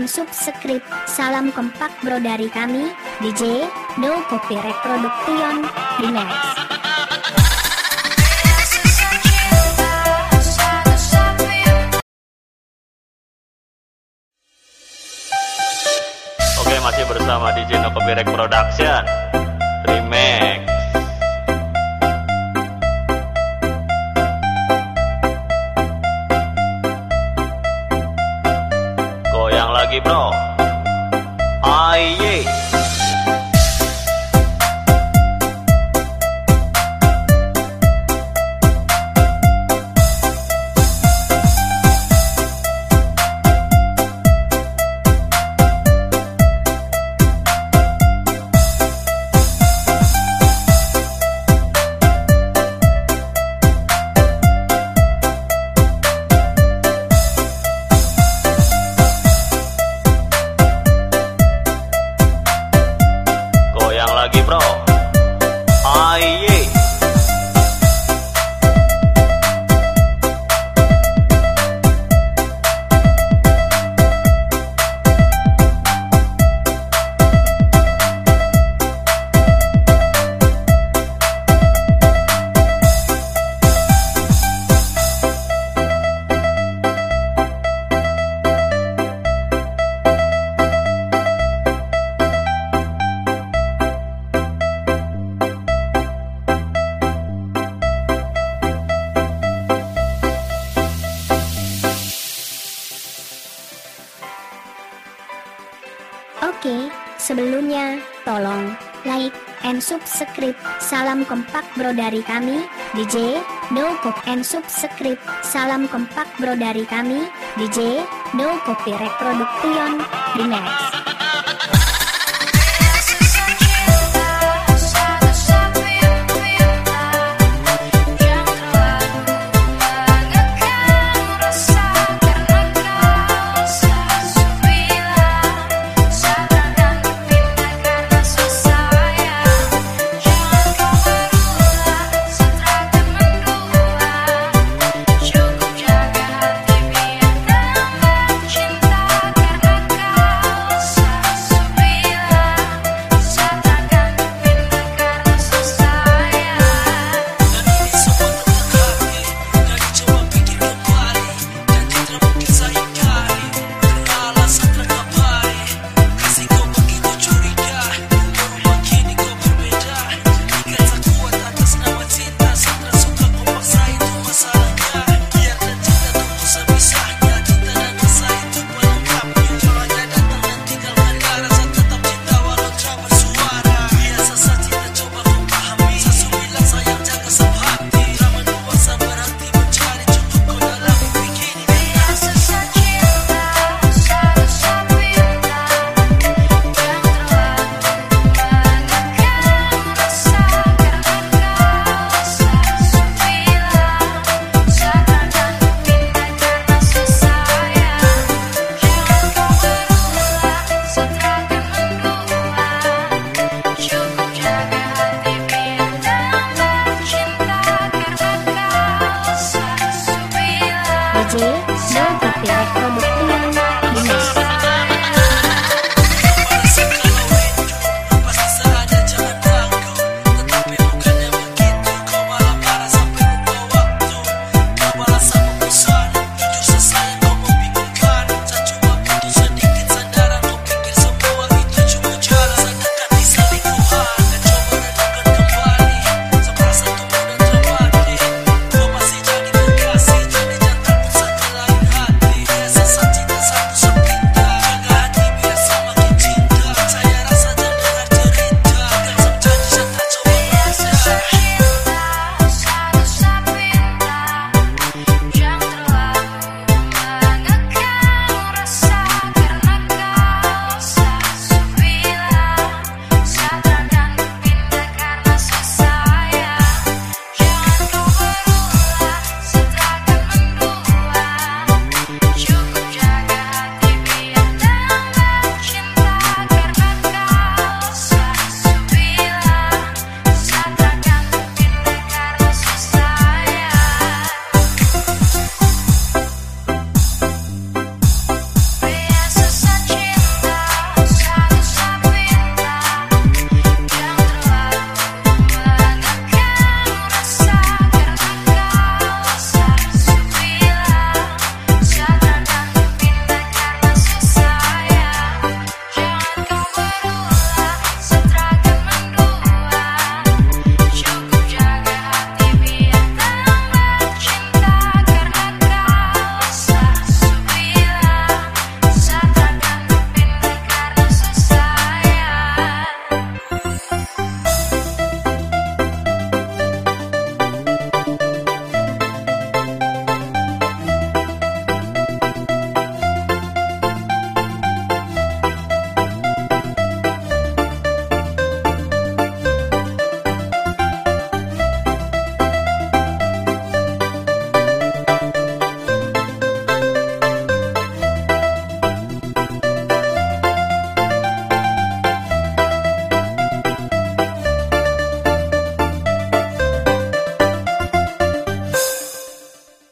and subscribe. Salam kompak bro dari kami, DJ, No Copyright Production, Remix. Oke masih bersama DJ No Copyright Production Remix bro Oke, sebelumnya tolong like and subscribe. Salam kompak bro dari kami, DJ, No Cop and subscribe. Salam kompak bro dari kami, DJ, No Copyright Production, Remix.